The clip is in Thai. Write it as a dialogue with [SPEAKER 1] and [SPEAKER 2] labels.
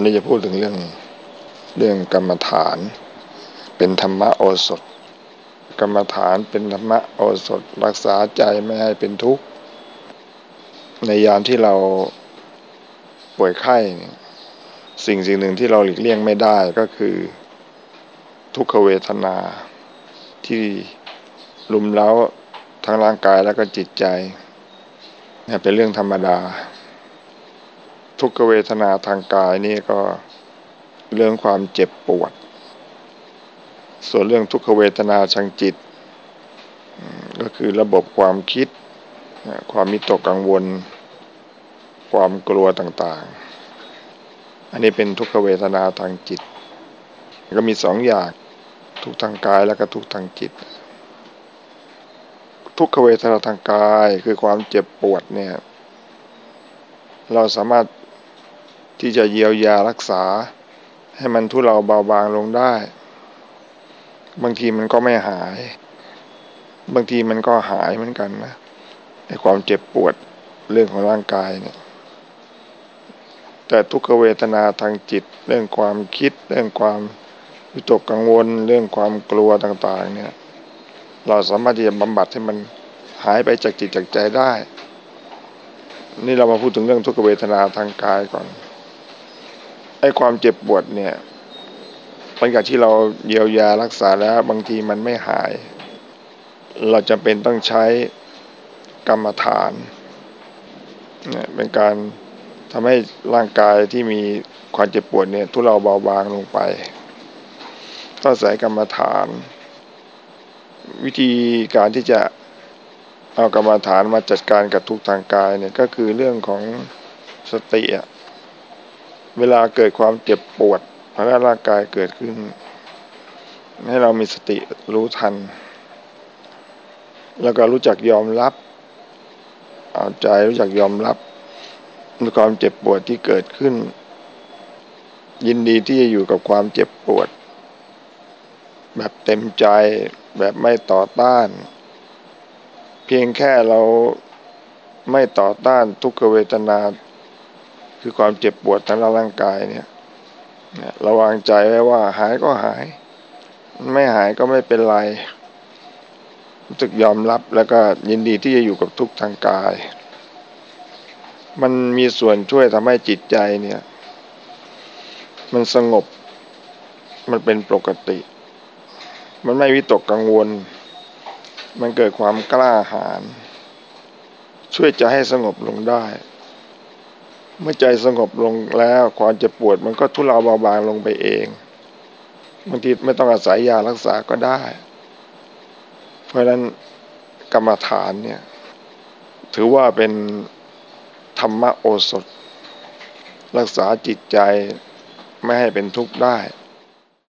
[SPEAKER 1] วันนี้จะพูดถึงเรื่องเรื่องกรรมฐาน เป็นธรรมโอสถ กรรมฐานเป็นธรรมโอสถ รักษาใจไม่ให้เป็นทุกข์ ในยามที่เราป่วยไข้สิ่งสิ่งหนึ่งที่เราหลีกเลี่ยงไม่ได้ก็คือ ทุกขเวทนาที่ลุมเล้าทั้งร่างกายแล้วก็จิตใจเป็นเรื่องธรรมดา ทุกขเวทนาทางกายนี่ก็เรื่องความเจ็บปวด ส่วนเรื่องทุกขเวทนาทางจิต ก็คือระบบความคิด ความมิตกกังวล ความกลัวต่างๆ อันนี้เป็นทุกขเวทนาทางจิต ก็มีสองอย่างทุกทางกายแล้วก็ทุกทางจิต ทุกขเวทนาทางกายคือความเจ็บปวดเนี่ยเราสามารถ ที่จะเยียวยารักษา ให้มันทุเลาเบาบางลงได้ บางทีมันก็ไม่หาย บางทีมันก็หายเหมือนกันนะในความเจ็บปวดเรื่องของร่างกายเนี่ย แต่ทุกขเวทนาทางจิต เรื่องความคิด เรื่องความวิตกกังวล เรื่องความกลัวต่างๆ เนี่ย เราสามารถที่จะบำบัดให้มันหายไปจากจิตจากใจได้ นี่เรามาพูดถึงเรื่องทุกขเวทนาทางกายก่อน ไอ้ความเจ็บปวดเนี่ยหลังจากที่เราเยียวยารักษาแล้วบางทีมันไม่หาย เราจำเป็นต้องใช้กรรมฐานเนี่ยเป็นการทำให้ร่างกายที่มีความเจ็บปวดเนี่ยทุเลาเบาบางลงไปต้องใส่กรรมฐาน วิธีการที่จะเอากรรมฐานมาจัดการกับทุกทางกายเนี่ยก็คือเรื่องของสติอะ เวลาเกิดความเจ็บปวดภายในร่างกายเกิดขึ้น ให้เรามีสติรู้ทัน แล้วก็รู้จักยอมรับ เอาใจรู้จักยอมรับในความเจ็บปวดที่เกิดขึ้น ยินดีที่จะอยู่กับความเจ็บปวด แบบเต็มใจแบบไม่ต่อต้าน เพียงแค่เราไม่ต่อต้านทุกขเวทนา คือความเจ็บปวดทางร่างกายเนี่ยระวางใจไว้ว่าหายก็หาย ไม่หายก็ไม่เป็นไรรู้สึกยอมรับแล้วก็ยินดีที่จะอยู่กับทุกทางกาย มันมีส่วนช่วยทำให้จิตใจเนี่ย มันสงบ มันเป็นปกติ มันไม่วิตกกังวล มันเกิดความกล้าหาญช่วยจะให้สงบลงได้ เมื่อใจสงบลงแล้วความเจ็บปวดมันก็ทุเลาเบาบางลงไปเองบางทีไม่ต้องอาศัยยารักษาก็ได้ เพราะฉะนั้นกรรมฐานเนี่ย ถือว่าเป็นธรรมโอสถ รักษาจิตใจไม่ให้เป็นทุกข์ได้